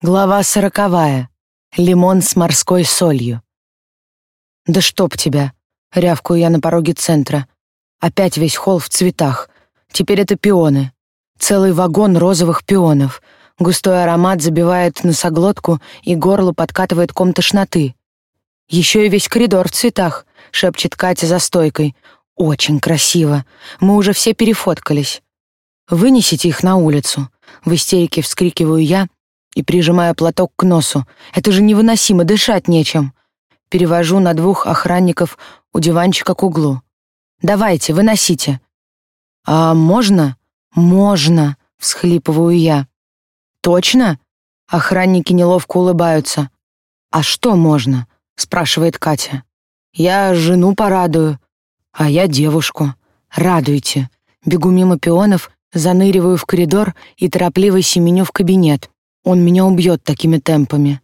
Глава сороковая. Лимон с морской солью. «Да чтоб тебя!» — рявкую я на пороге центра. Опять весь холл в цветах. Теперь это пионы. Целый вагон розовых пионов. Густой аромат забивает носоглотку, и горло подкатывает ком тошноты. «Еще и весь коридор в цветах», — шепчет Катя за стойкой. «Очень красиво. Мы уже все перефоткались. Вынесите их на улицу». В истерике вскрикиваю я — и прижимая платок к носу. Это же невыносимо, дышать нечем. Перевожу на двух охранников у диванчика к углу. «Давайте, выносите». «А можно?» «Можно», — всхлипываю я. «Точно?» Охранники неловко улыбаются. «А что можно?» — спрашивает Катя. «Я жену порадую, а я девушку. Радуйте». Бегу мимо пионов, заныриваю в коридор и торопливо семеню в кабинет. Он меня убьет такими темпами.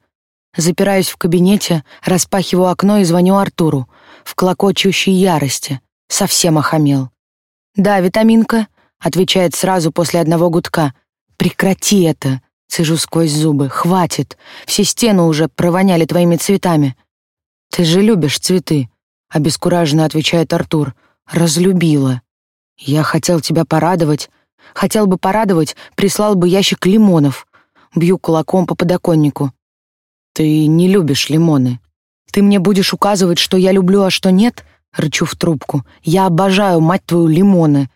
Запираюсь в кабинете, распахиваю окно и звоню Артуру, в клокочущей ярости. Совсем охамел. «Да, витаминка», — отвечает сразу после одного гудка. «Прекрати это», — цежу сквозь зубы. «Хватит. Все стены уже провоняли твоими цветами». «Ты же любишь цветы», — обескураженно отвечает Артур. «Разлюбила. Я хотел тебя порадовать. Хотел бы порадовать, прислал бы ящик лимонов. Бью кулаком по подоконнику. «Ты не любишь лимоны. Ты мне будешь указывать, что я люблю, а что нет?» Рычу в трубку. «Я обожаю, мать твою, лимоны!»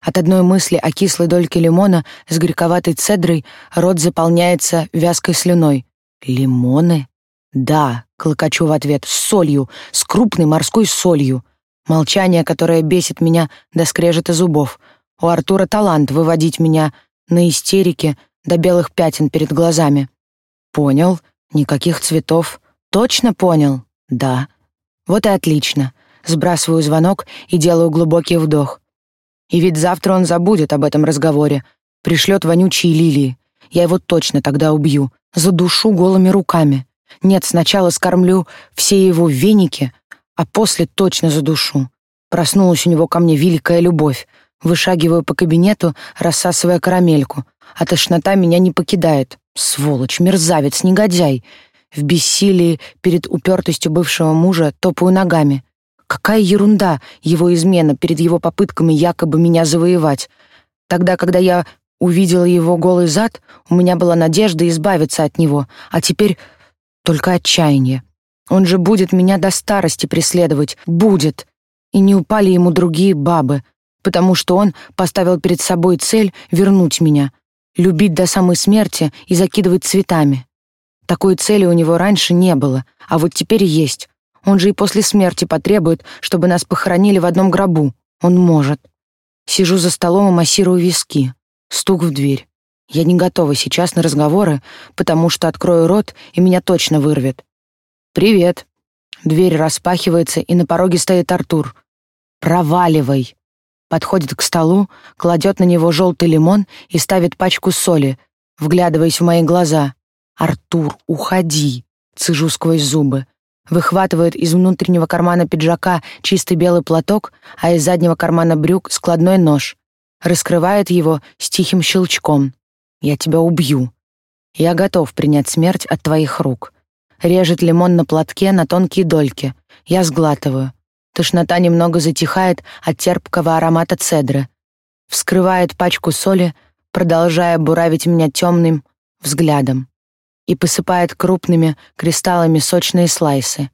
От одной мысли о кислой дольке лимона с горьковатой цедрой рот заполняется вязкой слюной. «Лимоны?» «Да», — клокочу в ответ, — «с солью, с крупной морской солью». Молчание, которое бесит меня до скрежета зубов. У Артура талант выводить меня на истерике, до белых пятен перед глазами. Понял, никаких цветов. Точно понял? Да. Вот и отлично. Сбрасываю звонок и делаю глубокий вдох. И ведь завтра он забудет об этом разговоре, пришлет вонючие лилии. Я его точно тогда убью, задушу голыми руками. Нет, сначала скормлю все его веники, а после точно задушу. Проснулась у него ко мне великая любовь. Вышагиваю по кабинету, рассасывая карамельку а тошнота меня не покидает. Сволочь, мерзавец, негодяй. В бессилии перед упертостью бывшего мужа топаю ногами. Какая ерунда его измена перед его попытками якобы меня завоевать. Тогда, когда я увидела его голый зад, у меня была надежда избавиться от него, а теперь только отчаяние. Он же будет меня до старости преследовать, будет. И не упали ему другие бабы, потому что он поставил перед собой цель вернуть меня — любить до самой смерти и закидывать цветами. Такой цели у него раньше не было, а вот теперь есть. Он же и после смерти потребует, чтобы нас похоронили в одном гробу. Он может. Сижу за столом и массирую виски. Стук в дверь. Я не готова сейчас на разговоры, потому что открою рот, и меня точно вырвет. «Привет». Дверь распахивается, и на пороге стоит Артур. «Проваливай!» Подходит к столу, кладет на него желтый лимон и ставит пачку соли, вглядываясь в мои глаза. «Артур, уходи!» — цежу сквозь зубы. Выхватывает из внутреннего кармана пиджака чистый белый платок, а из заднего кармана брюк складной нож. Раскрывает его с тихим щелчком. «Я тебя убью. Я готов принять смерть от твоих рук». Режет лимон на платке на тонкие дольки. Я сглатываю. Тошнота немного затихает от терпкого аромата цедры. Вскрывает пачку соли, продолжая буравить меня темным взглядом. И посыпает крупными кристаллами сочные слайсы.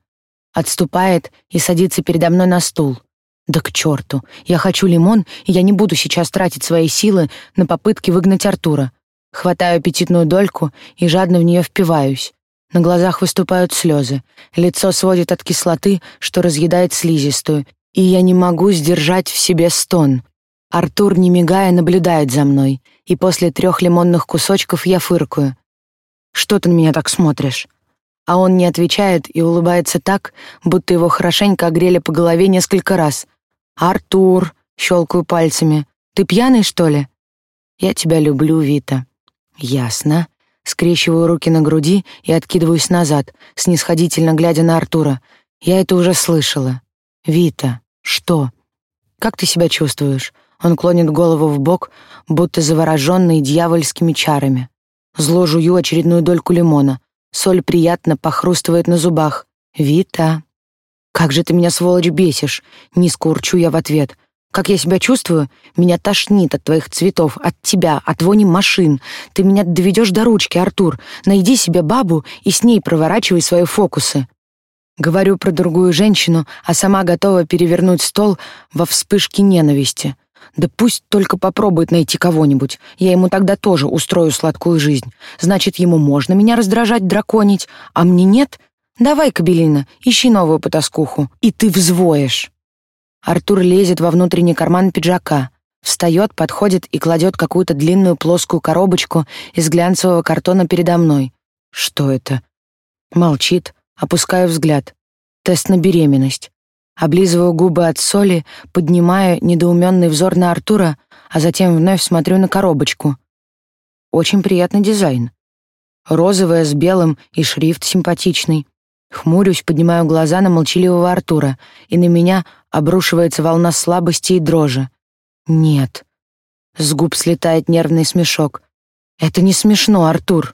Отступает и садится передо мной на стул. Да к черту! Я хочу лимон, и я не буду сейчас тратить свои силы на попытки выгнать Артура. Хватаю аппетитную дольку и жадно в нее впиваюсь. На глазах выступают слезы, лицо сводит от кислоты, что разъедает слизистую, и я не могу сдержать в себе стон. Артур, не мигая, наблюдает за мной, и после трех лимонных кусочков я фыркаю. «Что ты на меня так смотришь?» А он не отвечает и улыбается так, будто его хорошенько огрели по голове несколько раз. «Артур!» — щелкаю пальцами. «Ты пьяный, что ли?» «Я тебя люблю, Вита». «Ясно. Скрещиваю руки на груди и откидываюсь назад, снисходительно глядя на Артура. Я это уже слышала. «Вита, что? Как ты себя чувствуешь?» Он клонит голову в бок, будто завороженный дьявольскими чарами. Зло жую очередную дольку лимона. Соль приятно похрустывает на зубах. «Вита, как же ты меня, сволочь, бесишь!» Низко урчу я в ответ. «Как я себя чувствую? Меня тошнит от твоих цветов, от тебя, от вони машин. Ты меня доведешь до ручки, Артур. Найди себе бабу и с ней проворачивай свои фокусы». Говорю про другую женщину, а сама готова перевернуть стол во вспышке ненависти. Да пусть только попробует найти кого-нибудь. Я ему тогда тоже устрою сладкую жизнь. Значит, ему можно меня раздражать, драконить, а мне нет? Давай, Кабелина, ищи новую потаскуху, и ты взвоешь. Артур лезет во внутренний карман пиджака, встает, подходит и кладет какую-то длинную плоскую коробочку из глянцевого картона передо мной. Что это? Молчит, опускаю взгляд. Тест на беременность. Облизываю губы от соли, поднимаю недоуменный взор на Артура, а затем вновь смотрю на коробочку. Очень приятный дизайн. Розовая с белым и шрифт симпатичный. Хмурюсь, поднимаю глаза на молчаливого Артура, и на меня обрушивается волна слабости и дрожи. Нет. С губ слетает нервный смешок. Это не смешно, Артур.